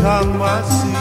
bintang masih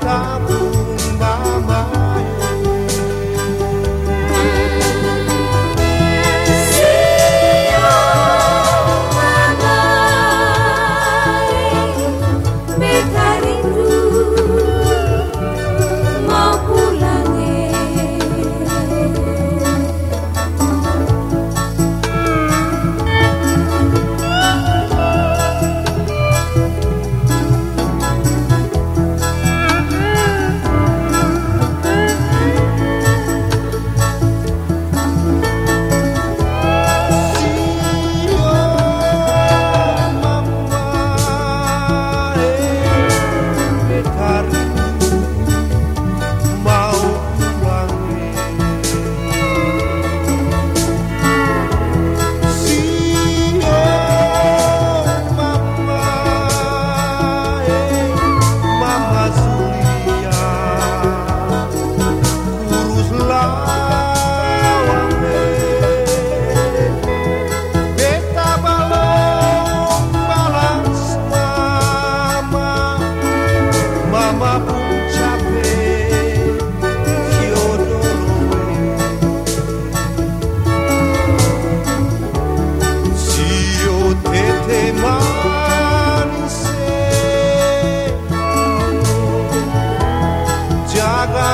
pecado.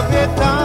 gavetão.